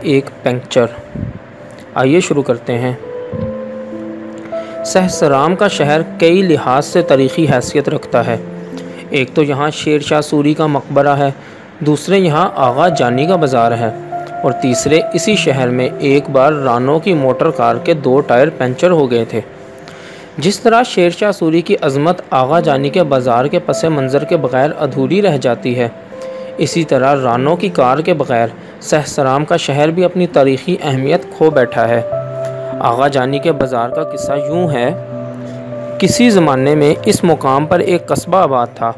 ایک پنکچر۔ آئیے شروع کرتے ہیں۔ سہسرام کا شہر کئی لحاظ سے تاریخی حیثیت رکھتا ہے۔ ایک تو یہاں شیر شاہ سوری کا مقبرہ ہے، دوسرے یہاں آغا جانی کا بازار ہے، اور تیسرے اسی شہر میں ایک بار رانوں کی موٹر کار کے دو ٹائر پنچر ہو گئے تھے۔ جس طرح شیر شاہ سوری کی عظمت آغا جانی کے بازار کے پس منظر کے بغیر ادھوری رہ جاتی ہے، اسی طرح رانوں کی کار کے بغیر سہسرام کا شہر بھی اپنی تاریخی اہمیت کھو بیٹھا ہے۔ آغا جانی کے بازار کا قصہ یوں ہے۔ کسی زمانے میں اس مقام پر ایک قصبہ آباد تھا۔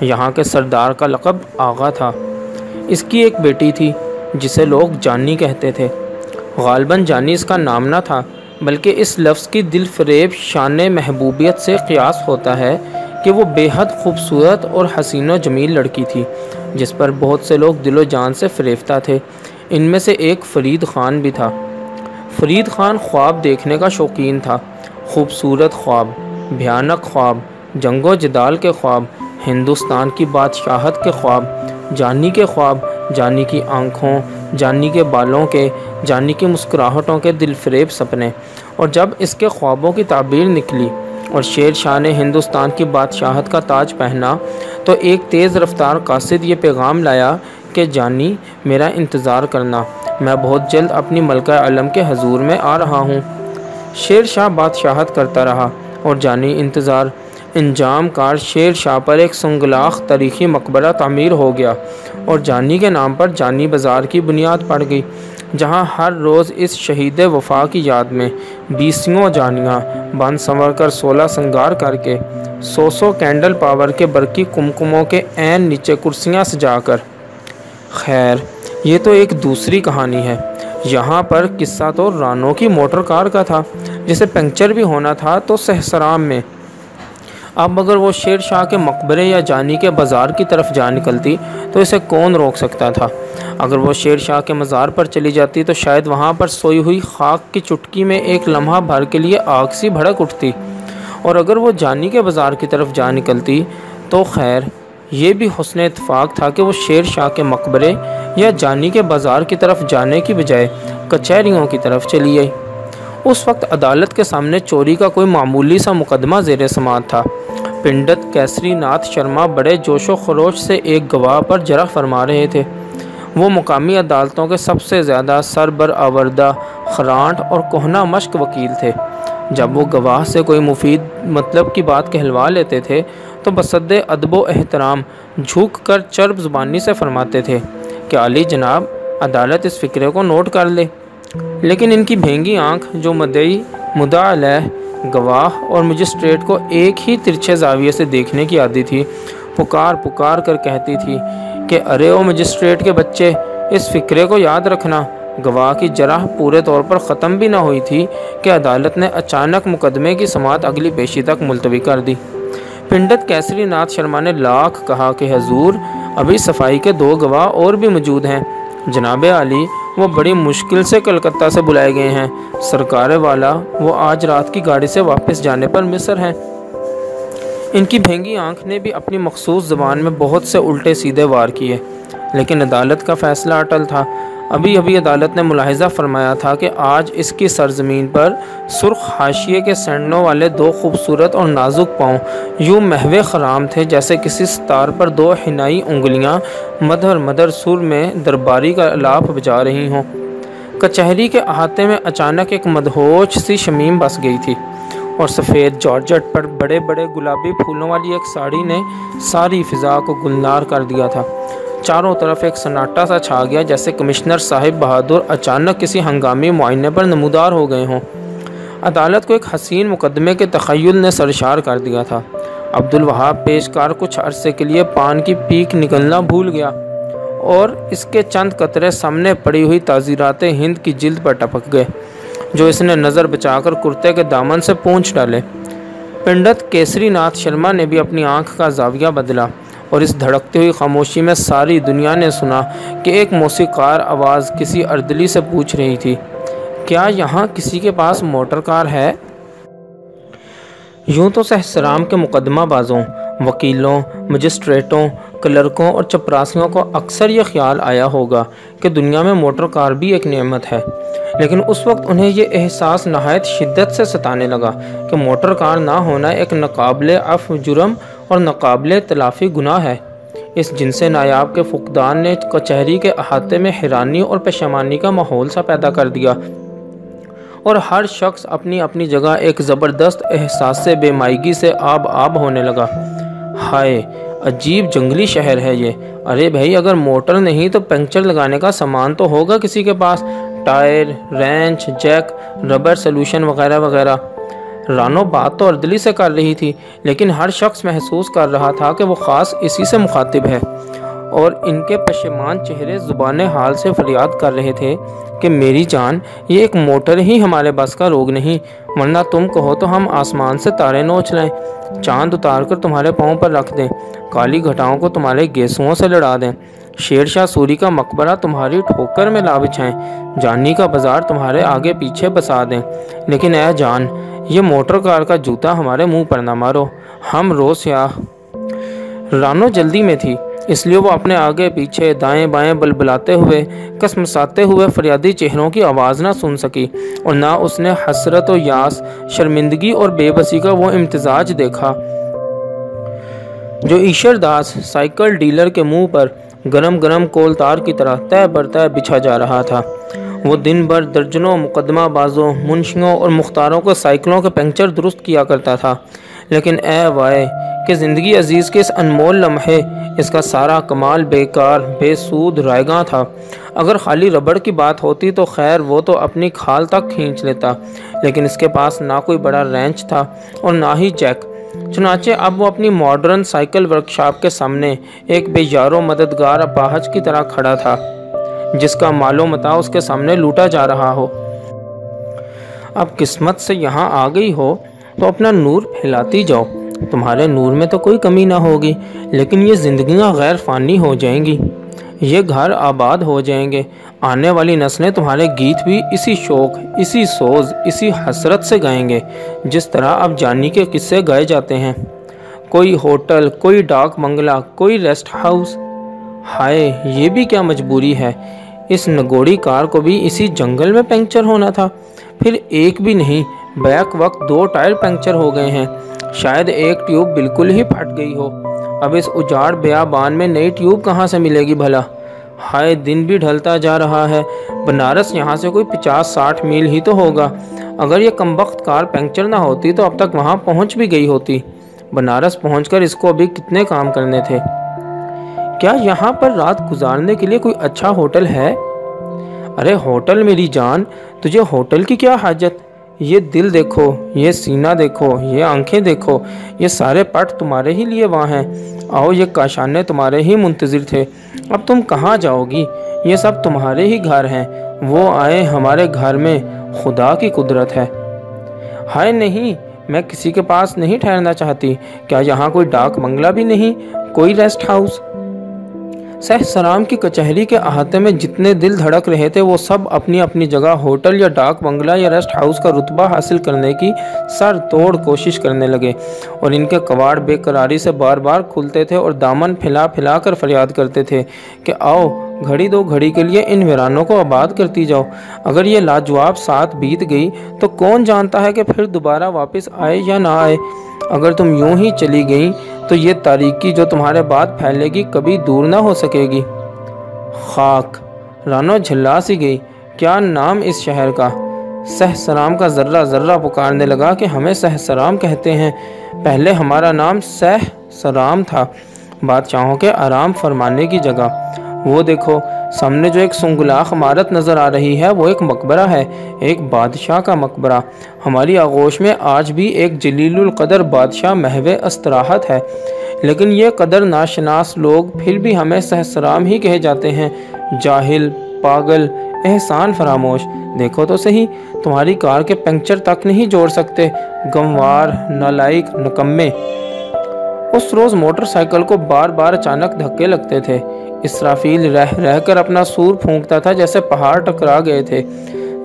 یہاں کے سردار کا لقب آغا تھا۔ اس کی ایک بیٹی تھی، جسے لوگ جانی کہتے تھے۔ غالباً جانی اس کا نام نہ تھا، بلکہ اس لفظ کی دل فریب، شان محبوبیت سے قیاس ہوتا ہے کہ وہ بے حد خوبصورت اور حسین و جمیل لڑکی تھی۔ جس پر بہت سے لوگ دل و جان سے فریفتہ تھے۔ ان میں سے ایک فرید خان بھی تھا۔ فرید خان خواب دیکھنے کا شوقین تھا۔ خوبصورت خواب، بھیانک خواب، جنگ و جدال کے خواب، ہندوستان کی بادشاہت کے خواب، جانی کے خواب، جانی کی آنکھوں، جانی کے بالوں کے، جانی کی مسکراہٹوں کے دل فریب سپنے۔ اور جب اس کے خوابوں کی تعبیر نکلی اور شیر شاہ نے ہندوستان کی بادشاہت کا تاج پہنا تو ایک تیز رفتار قاصد یہ پیغام لایا کہ جانی میرا انتظار کرنا، میں بہت جلد اپنی ملکہ علم کے حضور میں آ رہا ہوں۔ شیر شاہ بادشاہت کرتا رہا اور جانی انتظار، انجام کار شیر شاہ پر ایک سنگلاخ تاریخی مقبرہ تعمیر ہو گیا اور جانی کے نام پر جانی بازار کی بنیاد پڑ گئی۔ جہاں ہر روز اس شہید وفا کی یاد میں بیسیوں جانیاں بند سنور کر سولہ سنگار کر کے سو سو کینڈل پاور کے برقی کمکموں کے عین نیچے کرسیاں سجا کر۔ خیر، یہ تو ایک دوسری کہانی ہے۔ یہاں پر قصہ تو رانوں کی موٹر کار کا تھا، جسے پنکچر بھی ہونا تھا تو سہسرام میں۔ اب اگر وہ شیر شاہ کے مقبرے یا جانی کے بازار کی طرف جا نکلتی تو اسے کون روک سکتا تھا؟ اگر وہ شیر شاہ کے مزار پر چلی جاتی تو شاید وہاں پر سوئی ہوئی خاک کی چٹکی میں ایک لمحہ بھر کے لیے آگ سی بھڑک اٹھتی۔ اور اگر وہ جانی کے بازار کی طرف جا نکلتی تو خیر، یہ بھی حسن اتفاق تھا کہ وہ شیر شاہ کے مقبرے یا جانی کے بازار کی طرف جانے کی بجائے کچہریوں کی طرف چلی آئی اس وقت عدالت کے سامنے چوری کا کوئی معمولی سا مقدمہ زیر سماعت تھا۔ پنڈت کیسری ناتھ شرما بڑے جوش و خروش سے ایک گواہ پر جرح فرما رہے تھے۔ وہ مقامی عدالتوں کے سب سے زیادہ سربر آوردہ خرانٹ اور کوہنا مشق وکیل تھے۔ جب وہ گواہ سے کوئی مفید مطلب کی بات کہلوا لیتے تھے، تو بصد ادب و احترام جھک کر چرب زبانی سے فرماتے تھے کہ علی جناب، عدالت اس فکرے کو نوٹ کر لے۔ لیکن ان کی بھینگی آنکھ جو مدعی مدعا علیہ، گواہ اور مجسٹریٹ کو ایک ہی ترچھے زاویے سے دیکھنے کی عادی تھی، پکار پکار کر کہتی تھی کہ ارے او مجسٹریٹ کے بچے، اس فکرے کو یاد رکھنا۔ گواہ کی جرح پورے طور پر ختم بھی نہ ہوئی تھی کہ عدالت نے اچانک مقدمے کی سماعت اگلی پیشی تک ملتوی کر دی۔ پنڈت کیسری ناتھ شرما نے لاکھ کہا کہ حضور، ابھی صفائی کے دو گواہ اور بھی موجود ہیں۔ جناب علی وہ بڑی مشکل سے کلکتہ سے بلائے گئے ہیں۔ سرکار والا، وہ آج رات کی گاڑی سے واپس جانے پر مصر ہیں۔ ان کی بھینگی آنکھ نے بھی اپنی مخصوص زبان میں بہت سے الٹے سیدھے وار کیے، لیکن عدالت کا فیصلہ اٹل تھا۔ ابھی ابھی عدالت نے ملاحظہ فرمایا تھا کہ آج اس کی سرزمین پر سرخ حاشیے کے سینڈنوں والے دو خوبصورت اور نازک پاؤں یوں محو خرام تھے جیسے کسی ستار پر دو حنائی انگلیاں مدھر مدھر سر میں درباری کا لاپ بجا رہی ہوں۔ کچہری کے احاطے میں اچانک ایک مدہوش سی شمیم بس گئی تھی۔ اور سفید جارجٹ پر بڑے بڑے گلابی پھولوں والی ایک ساڑی نے ساری فضا کو گلنار کر دیا تھا۔ چاروں طرف ایک سناٹا سا چھا گیا جیسے کمشنر صاحب بہادر اچانک کسی ہنگامی معائنے پر نمودار ہو گئے ہوں۔ عدالت کو ایک حسین مقدمے کے تخیل نے سرشار کر دیا تھا۔ عبد الوہاب پیشکار کچھ عرصے کے لیے پان کی پیک نکلنا بھول گیا اور اس کے چند قطرے سامنے پڑی ہوئی تعزیرات ہند کی جلد پر ٹپک گئے۔ جو اس نے نظر بچا کر کرتے کے دامن سے پونچھ ڈالے۔ پنڈت کیسری ناتھ شرما نے بھی اپنی آنکھ کا زاویہ بدلا اور اس دھڑکتی ہوئی خاموشی میں ساری دنیا نے سنا کہ ایک موسیقار آواز کسی اردلی سے پوچھ رہی تھی، کیا یہاں کسی کے پاس موٹر کار ہے؟ یوں تو سہسرام کے مقدمہ بازوں، وکیلوں، مجسٹریٹوں کلرکوں اور چپراسیوں کو اکثر یہ خیال آیا ہوگا کہ دنیا میں موٹر کار بھی ایک نعمت ہے۔ لیکن اس وقت انہیں یہ احساس نہایت شدت سے ستانے لگا کہ موٹر کار نہ ہونا ایک ناقابل اف جرم اور ناقابل تلافی گناہ ہے۔ اس جنس نایاب کے فقدان نے کچہری کے احاطے میں حیرانی اور پشمانی کا ماحول سا پیدا کر دیا۔ اور ہر شخص اپنی اپنی جگہ ایک زبردست احساس سے، بے مائیگی سے آب آب ہونے لگا۔ ہائے! عجیب جنگلی شہر ہے یہ۔ ارے بھائی، اگر موٹر نہیں تو پنکچر لگانے کا سامان تو ہوگا کسی کے پاس۔ Tyre, wrench, jack rubber solution وغیرہ وغیرہ۔ رانو، بات تو اردلی سے کر رہی تھی، لیکن ہر شخص محسوس کر رہا تھا کہ وہ خاص اسی سے مخاطب ہے۔ اور ان کے پشمان چہرے زبان حال سے فریاد کر رہے تھے کہ میری جان، یہ ایک موٹر ہی ہمارے بس کا روگ نہیں، ورنہ تم کہو تو ہم آسمان سے تارے نوچ لیں، چاند اتار کر تمہارے پاؤں پر رکھ دیں، کالی گھٹاؤں کو تمہارے گیسوں سے لڑا دیں، شیر شاہ سوری کا مقبرہ تمہاری ٹھوکر میں لا بچھائیں، جانی کا بازار تمہارے آگے پیچھے بسا دیں، لیکن اے جان، یہ موٹر کار کا جوتا ہمارے منہ پر نہ مارو، ہم روز سیاہ۔ رانو جلدی میں تھی اس لیے وہ اپنے آگے، پیچھے، دائیں بائیں بلبلاتے ہوئے کسمساتے ہوئے فریادی چہروں کی آواز نہ سن سکی اور نہ اس نے حسرت و یاس، شرمندگی اور بے بسی کا وہ امتزاج دیکھا۔ جو ایشر داس سائیکل ڈیلر کے منہ پر گرم گرم کول تار کی طرح طے بر طے بچھا جا رہا تھا۔ وہ دن بھر درجنوں مقدمہ بازوں، منشیوں اور مختاروں کو سائیکلوں کے پنکچر درست کیا کرتا تھا۔ لیکن اے وائے کہ زندگی عزیز کے اس انمول لمحے، اس کا سارا کمال، بیکار بے سود رائے گاں تھا۔ اگر خالی ربڑ کی بات ہوتی تو خیر، وہ تو اپنی کھال تک کھینچ لیتا۔ لیکن اس کے پاس نہ کوئی بڑا رینچ تھا اور نہ ہی جیک چنانچہ اب وہ اپنی ماڈرن سائیکل ورکشاپ کے سامنے ایک بے یارو مددگار اپاہج کی طرح کھڑا تھا، جس کا مال و متا اس کے سامنے لوٹا جا رہا ہو۔ اب قسمت سے یہاں آ گئی ہو تو اپنا نور پھیلاتی جاؤ۔ تمہارے نور میں تو کوئی کمی نہ ہوگی، لیکن یہ زندگیاں غیر فانی ہو جائیں گی۔ یہ گھر آباد ہو جائیں گے۔ آنے والی نسلیں تمہارے گیت بھی اسی شوق، اسی سوز، اسی حسرت سے گائیں گے، جس طرح اب جانی کے قصے گائے جاتے ہیں۔ کوئی ہوٹل، کوئی ڈاک منگلہ کوئی ریسٹ ہاؤس۔ ہائے، یہ بھی کیا مجبوری ہے۔ اس نگوڑی کار کو بھی اسی جنگل میں پنکچر ہونا تھا۔ پھر ایک بھی نہیں، بیک وقت دو ٹائر پنکچر ہو گئے ہیں۔ شاید ایک ٹیوب بالکل ہی پھٹ گئی ہو۔ اب اس اجاڑ بیابان میں نئی ٹیوب کہاں سے ملے گی بھلا؟ ہائے، دن بھی ڈھلتا جا رہا ہے۔ بنارس یہاں سے کوئی پچاس ساٹھ میل ہی تو ہوگا۔ اگر یہ کم وقت کار پنکچر نہ ہوتی تو اب تک وہاں پہنچ بھی گئی ہوتی۔ بنارس پہنچ کر اس کو ابھی کتنے کام کرنے تھے۔ کیا یہاں پر رات گزارنے کے لیے کوئی اچھا ہوٹل ہے؟ ارے، ہوٹل میری جان، تجھے ہوٹل کی کیا حاجت؟ یہ دل دیکھو، یہ سینہ دیکھو، یہ آنکھیں دیکھو، یہ سارے پٹ تمہارے ہی لیے وہاں ہیں۔ آؤ، یہ کاشانے تمہارے ہی منتظر تھے۔ اب تم کہاں جاؤ گی؟ یہ سب تمہارے ہی گھر ہیں۔ وہ آئے ہمارے گھر میں۔ خدا کی قدرت ہے۔ ہائے نہیں، میں کسی کے پاس نہیں ٹھہرنا چاہتی۔ کیا یہاں کوئی ڈاک بنگلہ بھی نہیں؟ کوئی ریسٹ ہاؤس؟ سہ سرام کی کچہری کے احاطے میں جتنے دل دھڑک رہے تھے، وہ سب اپنی اپنی جگہ ہوٹل یا ڈاک بنگلہ یا ریسٹ ہاؤس کا رتبہ حاصل کرنے کی سر توڑ کوشش کرنے لگے۔ اور ان کے کواڑ بے قراری سے بار بار کھلتے تھے اور دامن پھیلا پھیلا کر فریاد کرتے تھے کہ آؤ، گھڑی دو گھڑی کے لیے ان ویرانوں کو آباد کرتی جاؤ۔ اگر یہ لاجواب ساتھ بیت گئی تو کون جانتا ہے کہ پھر دوبارہ واپس آئے یا نہ آئے؟ اگر تم یوں ہی چلی گئیں تو یہ تاریکی جو تمہارے بعد پھیلے گی کبھی دور نہ ہو سکے گی۔ خاک، رانو جھلا سی گئی۔ کیا نام اس شہر کا؟ سہ سرام کا ذرہ ذرہ پکارنے لگا کہ ہمیں سہ سرام کہتے ہیں۔ پہلے ہمارا نام سہ سرام تھا، بادشاہوں کے آرام فرمانے کی جگہ۔ وہ دیکھو سامنے جو ایک سنگلاخ عمارت نظر آ رہی ہے، وہ ایک مقبرہ ہے، ایک بادشاہ کا مقبرہ۔ ہماری آغوش میں آج بھی ایک جلیل القدر بادشاہ محو استراحت ہے۔ لیکن یہ قدر ناشناس لوگ پھر بھی ہمیں سہسرام ہی کہے جاتے ہیں۔ جاہل، پاگل، احسان فراموش۔ دیکھو تو صحیح، تمہاری کار کے پنکچر تک نہیں جوڑ سکتے۔ گموار، نالائق، نکمے۔ اس روز موٹر سائیکل کو بار بار اچانک دھکے لگتے تھے۔ اسرافیل رہ رہ کر اپنا سور پھونکتا تھا جیسے پہاڑ ٹکرا گئے تھے۔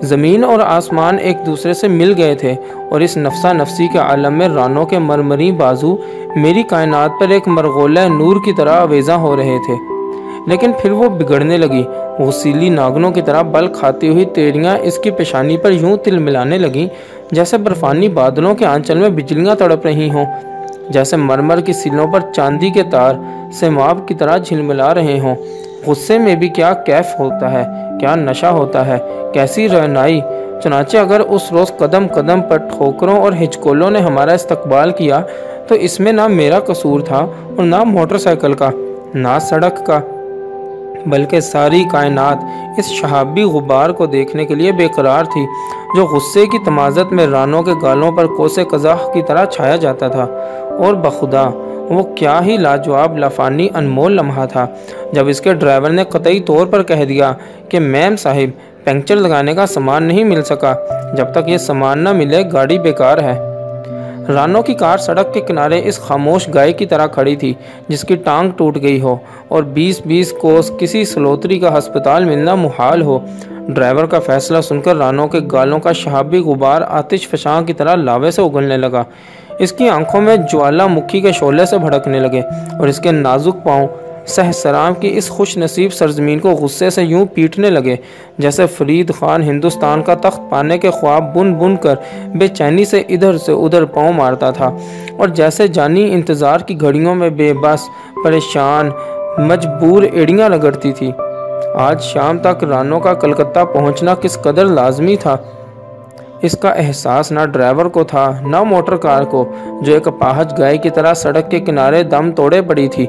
زمین اور آسمان ایک دوسرے سے مل گئے تھے اور اس نفسا نفسی کے عالم میں رانوں کے مرمری بازو میری کائنات پر ایک مرغولہ نور کی طرح آویزاں ہو رہے تھے۔ لیکن پھر وہ بگڑنے لگی۔ غسیلی ناگنوں کی طرح بل کھاتی ہوئی تیریاں اس کی پیشانی پر یوں تل ملانے لگیں جیسے برفانی بادلوں کے آنچل میں بجلیاں تڑپ رہی ہوں۔ جیسے مرمر کی سلوں پر چاندی کے تار سیماب کی طرح جھلملا رہے ہوں۔ غصے میں بھی کیا کیف ہوتا ہے، کیا نشہ ہوتا ہے، کیسی رہنائی چنانچہ اگر اس روز قدم قدم پر ٹھوکروں اور ہچکولوں نے ہمارا استقبال کیا، تو اس میں نہ میرا قصور تھا اور نہ موٹر سائیکل کا، نہ سڑک کا۔ بلکہ ساری کائنات اس شہابی غبار کو دیکھنے کے لیے بے قرار تھی، جو غصے کی تمازت میں رانوں کے گالوں پر کوسے قزاح کی طرح چھایا جاتا تھا۔ اور بخدا، وہ کیا ہی لاجواب، لفانی انمول لمحہ تھا۔ جب اس کے ڈرائیور نے قطعی طور پر کہہ دیا کہ میم صاحب، پنکچر لگانے کا سامان نہیں مل سکا۔ جب تک یہ سامان نہ ملے، گاڑی بیکار ہے۔ رانوں کی کار سڑک کے کنارے اس خاموش گائے کی طرح کھڑی تھی، جس کی ٹانگ ٹوٹ گئی ہو اور بیس بیس کوس کسی سلوتری کا ہسپتال ملنا محال ہو۔ ڈرائیور کا فیصلہ سن کر رانوں کے گالوں کا شہابی غبار آتش فشاں کی طرح لاوے سے اگلنے لگا۔ اس کی آنکھوں میں جوالا مکھی کے شعلے سے بھڑکنے لگے اور اس کے نازک پاؤں سہسرام کی اس خوش نصیب سرزمین کو غصے سے یوں پیٹنے لگے جیسے فرید خان ہندوستان کا تخت پانے کے خواب بن بن کر بے چینی سے ادھر سے ادھر پاؤں مارتا تھا اور جیسے جانی انتظار کی گھڑیوں میں بے بس، پریشان، مجبور ایڑیاں لگڑتی تھی۔ آج شام تک رانوں کا کلکتہ پہنچنا کس قدر لازمی تھا۔ اس کا احساس نہ ڈرائیور کو تھا، نہ موٹر کار کو، جو ایک پاہج گائے کی طرح سڑک کے کنارے دم توڑے پڑی تھی۔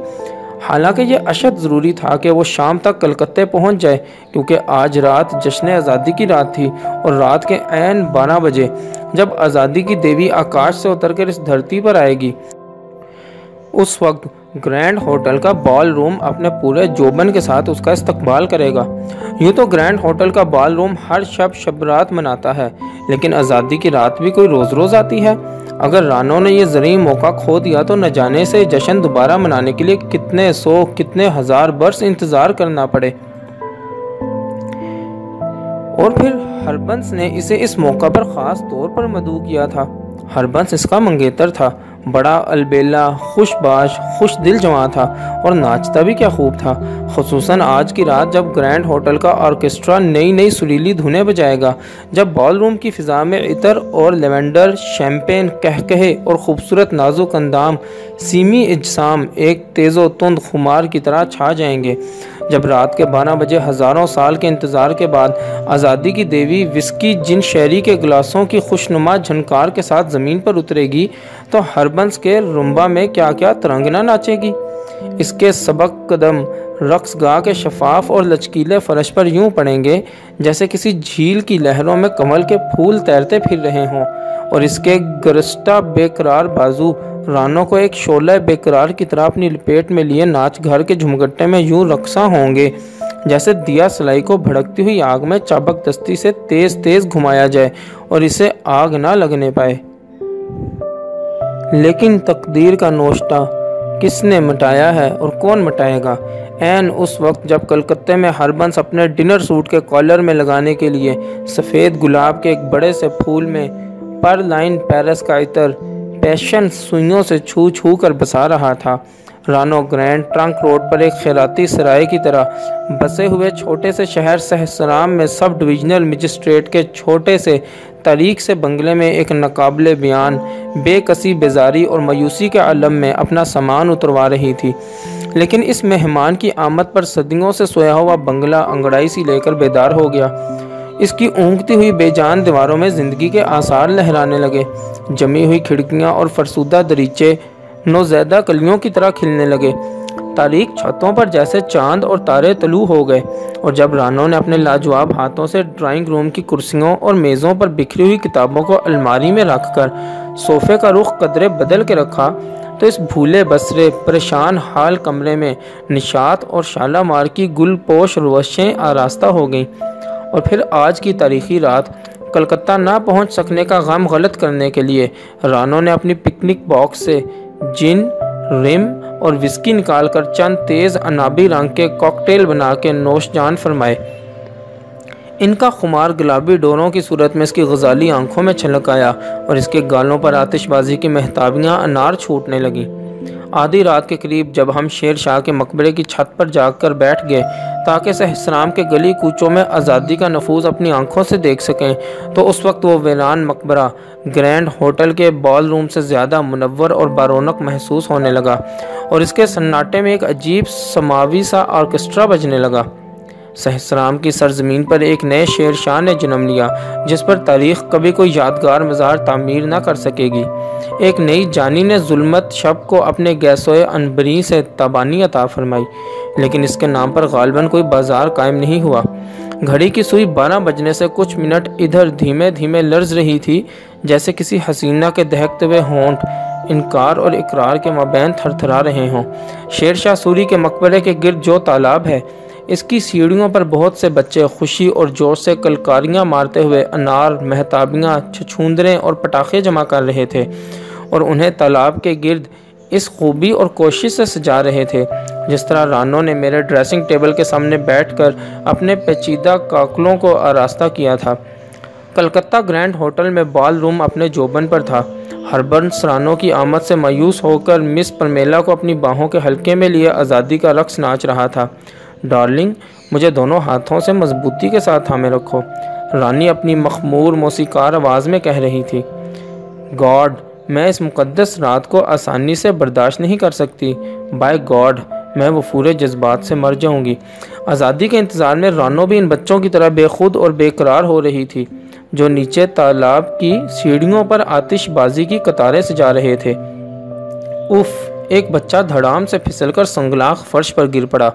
حالانکہ یہ اشد ضروری تھا کہ وہ شام تک کلکتے پہنچ جائے، کیونکہ آج رات جشن آزادی کی رات تھی اور رات کے عین بارہ بجے، جب آزادی کی دیوی آکاش سے اتر کر اس دھرتی پر آئے گی۔ اس وقت گرینڈ ہوٹل کا بال روم اپنے پورے جوبن کے ساتھ اس کا استقبال کرے گا۔ یوں تو گرینڈ ہوٹل کا بال روم ہر شب شب رات مناتا ہے، لیکن آزادی کی رات بھی کوئی روز روز آتی ہے۔ اگر رانوں نے یہ زرعی موقع کھو دیا تو نہ جانے سے جشن دوبارہ منانے کے لیے کتنے سو، کتنے ہزار برس انتظار کرنا پڑے۔ اور پھر ہربنس نے اسے اس موقع پر خاص طور پر مدعو کیا تھا۔ ہربنس اس کا منگیتر تھا۔ بڑا البیلا، خوش باش، خوش دل جوان تھا اور ناچتا بھی کیا خوب تھا۔ خصوصاً آج کی رات جب گرینڈ ہوٹل کا آرکسٹرا نئی نئی سریلی دھنے بجائے گا، جب بال روم کی فضا میں عطر اور لیونڈر، شیمپین، کہکہے اور خوبصورت نازک اندام، سیمی اجسام، ایک تیز و تند خمار کی طرح چھا جائیں گے۔ جب رات کے بارہ بجے ہزاروں سال کے انتظار کے بعد آزادی کی دیوی وسکی جن شہری کے گلاسوں کی خوشنما جھنکار کے ساتھ زمین پر اترے گی، تو ہربنس کے رمبا میں کیا کیا ترنگنا ناچے گی؟ اس کے سبق قدم رقص گاہ کے شفاف اور لچکیلے فرش پر یوں پڑیں گے جیسے کسی جھیل کی لہروں میں کمل کے پھول تیرتے پھر رہے ہوں، اور اس کے گرسٹہ بے قرار بازو رانوں کو ایک شعلہ بےقرار کی طرح اپنی لپیٹ میں لیے ناچ گھر کے جھمگٹے میں یوں رقصاں ہوں گے، جیسے دیا سلائی کو بھڑکتی ہوئی آگ میں چابک دستی سے تیز تیز گھمایا جائے اور اسے آگ نہ لگنے پائے۔ لیکن تقدیر کا نوشتہ، کس نے مٹایا ہے اور کون مٹائے گا؟ این اس وقت جب کلکتے میں ہربنس اپنے ڈنر سوٹ کے کالر میں لگانے کے لیے سفید گلاب کے ایک بڑے سے پھول میں پر لائن پیرس کا عطر پیشن سوئیوں سے چھو چھو کر بسا رہا تھا۔ رانو گرینڈ ٹرنک روڈ پر ایک خیراتی سرائے کی طرح بسے ہوئے چھوٹے سے شہر سہسرام میں سب ڈویژنل مجسٹریٹ کے چھوٹے سے تاریخ سے بنگلے میں ایک ناقابل بیان، بے کسی بیزاری اور مایوسی کے عالم میں اپنا سامان اتروا رہی تھی۔ لیکن اس مہمان کی آمد پر صدیوں سے سویا ہوا بنگلہ انگڑائی سی لے کر بیدار ہو گیا۔ اس کی اونگتی ہوئی بے جان دیواروں میں زندگی کے آثار لہرانے لگے۔ جمی ہوئی کھڑکیاں اور فرسودہ دریچے نوزیدہ کلیوں کی طرح کھلنے لگے۔ تاریخ چھتوں پر جیسے چاند اور تارے طلوع ہو گئے۔ اور جب رانوں نے اپنے لاجواب ہاتھوں سے ڈرائنگ روم کی کرسیوں اور میزوں پر بکھری ہوئی کتابوں کو الماری میں رکھ کر صوفے کا رخ قدرے بدل کے رکھا، تو اس بھولے بسرے، پریشان حال کمرے میں نشات اور شالہ مار کی گل پوش روشیں آراستہ ہو گئیں۔ اور پھر آج کی تاریخی رات کلکتہ نہ پہنچ سکنے کا غم غلط کرنے کے لیے رانو نے اپنی پکنک باکس سے جن، رم اور وسکی نکال کر چند تیز انابی رنگ کے کوکٹیل بنا کے نوش جان فرمائے۔ ان کا خمار گلابی ڈوروں کی صورت میں اس کی غزالی آنکھوں میں چھلک آیا اور اس کے گالوں پر آتش بازی کی مہتابیاں انار چھوٹنے لگیں۔ آدھی رات کے قریب جب ہم شیر شاہ کے مقبرے کی چھت پر جا کر بیٹھ گئے تاکہ سہسرام کے گلی کوچوں میں آزادی کا نفوذ اپنی آنکھوں سے دیکھ سکیں، تو اس وقت وہ ویران مقبرہ گرینڈ ہوٹل کے بال روم سے زیادہ منور اور بارونق محسوس ہونے لگا اور اس کے سناٹے میں ایک عجیب سماوی سا آرکسٹرا بجنے لگا۔ سہسرام کی سرزمین پر ایک نئے شیر شاہ نے جنم لیا، جس پر تاریخ کبھی کوئی یادگار مزار تعمیر نہ کر سکے گی۔ ایک نئی جانی نے ظلمت شب کو اپنے گیسوئے انبری سے تبانی عطا فرمائی، لیکن اس کے نام پر غالباً کوئی بازار قائم نہیں ہوا۔ گھڑی کی سوئی بارہ بجنے سے کچھ منٹ ادھر دھیمے دھیمے لرز رہی تھی، جیسے کسی حسینہ کے دہکتے ہوئے ہونٹ، انکار اور اقرار کے مابین تھر تھرا رہے ہوں۔ شیر شاہ سوری کے مقبرے کے گرد جو تالاب ہے اس کی سیڑھیوں پر بہت سے بچے خوشی اور جوش سے کلکاریاں مارتے ہوئے انار، مہتابیاں چھچھوندریں اور پٹاخے جمع کر رہے تھے اور انہیں تالاب کے گرد اس خوبی اور کوشش سے سجا رہے تھے۔ جس طرح رانو نے میرے ڈریسنگ ٹیبل کے سامنے بیٹھ کر اپنے پیچیدہ کاکلوں کو آراستہ کیا تھا۔ کلکتہ گرینڈ ہوٹل میں بال روم اپنے جوبن پر تھا۔ ہربرن سرانو کی آمد سے مایوس ہو کر مس پرمیلا کو اپنی باہوں کے حلقے میں لیے آزادی کا رقص ناچ رہا تھا۔ ڈارلنگ مجھے دونوں ہاتھوں سے مضبوطی کے ساتھ تھامے رکھو۔ رانی اپنی مخمور موسیقار آواز میں کہہ رہی تھی، گاڈ، میں اس مقدس رات کو آسانی سے برداشت نہیں کر سکتی۔ بائی گاڈ میں وہ پورے جذبات سے مر جاؤں گی۔ آزادی کے انتظار میں رانو بھی ان بچوں کی طرح بے خود اور بے قرار ہو رہی تھی، جو نیچے تالاب کی سیڑھیوں پر آتش بازی کی قطاریں سجا رہے تھے۔ اف ایک بچہ دھڑام سے پھسل کر سنگلاخ فرش پر گر پڑا۔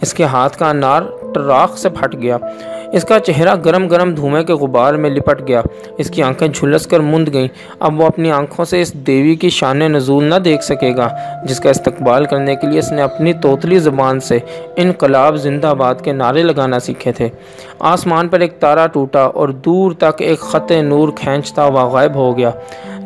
اس کے ہاتھ کا انار ٹراخ سے پھٹ گیا۔ اس کا چہرہ گرم گرم دھومے کے غبار میں لپٹ گیا۔ اس کی آنکھیں جھلس کر مند گئیں۔ اب وہ اپنی آنکھوں سے اس دیوی کی شان نزول نہ دیکھ سکے گا، جس کا استقبال کرنے کے لیے اس نے اپنی توتلی زبان سے انقلاب زندہ باد کے نعرے لگانا سیکھے تھے۔ آسمان پر ایک تارا ٹوٹا اور دور تک ایک خط نور کھینچتا ہوا غائب ہو گیا۔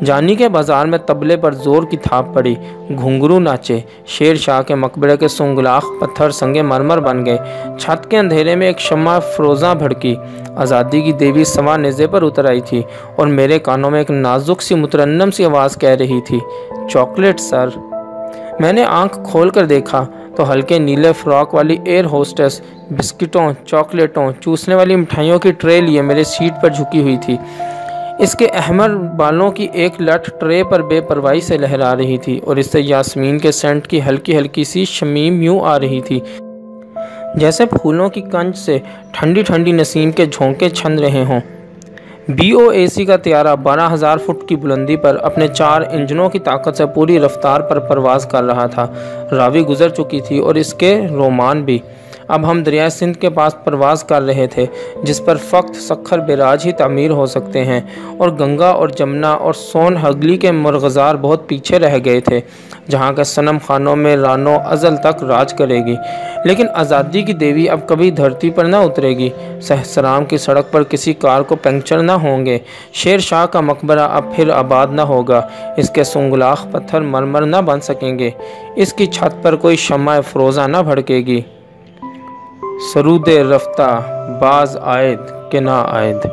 جانی کے بازار میں تبلے پر زور کی تھاپ پڑی۔ گھنگرو ناچے۔ شیر شاہ کے مقبرے کے سنگلاخ پتھر سنگے مرمر بن گئے۔ چھت کے اندھیرے میں ایک شمع فروزاں بھڑکی۔ آزادی کی دیوی سوا نیزے پر اتر آئی تھی اور میرے کانوں میں ایک نازک سی مترنم سی آواز کہہ رہی تھی، چاکلیٹ، سر۔ میں نے آنکھ کھول کر دیکھا تو ہلکے نیلے فراک والی ایئر ہوسٹس، بسکٹوں، چاکلیٹوں، چوسنے والی مٹھائیوں کی ٹرے لیے میرے سیٹ پر جھکی ہوئی تھی۔ اس کے احمر بالوں کی ایک لٹ ٹرے پر بے پرواہی سے لہرا رہی تھی اور اس سے یاسمین کے سینٹ کی ہلکی ہلکی سی شمیم یوں آ رہی تھی۔ جیسے پھولوں کی کنج سے ٹھنڈی ٹھنڈی نسیم کے جھونکے چھن رہے ہوں۔ بی او اے سی کا طیارہ بارہ ہزار فٹ کی بلندی پر اپنے چار انجنوں کی طاقت سے پوری رفتار پر پرواز کر رہا تھا۔ راوی گزر چکی تھی اور اس کے رومان بھی۔ اب ہم دریائے سندھ کے پاس پرواز کر رہے تھے، جس پر فقط سکھر، بیراج ہی تعمیر ہو سکتے ہیں۔ اور گنگا اور جمنا اور سون ہگلی کے مرغزار بہت پیچھے رہ گئے تھے، جہاں کے صنم خانوں میں رانو ازل تک راج کرے گی۔ لیکن آزادی کی دیوی اب کبھی دھرتی پر نہ اترے گی۔ سہسرام کی سڑک پر کسی کار کو پنکچر نہ ہوں گے۔ شیر شاہ کا مقبرہ اب پھر آباد نہ ہوگا۔ اس کے سنگلاخ پتھر مرمر نہ بن سکیں گے۔ اس کی چھت پر کوئی شمع فروزہ نہ بھڑکے گی۔ سرود رفتہ باز آئد کہ نہ آئد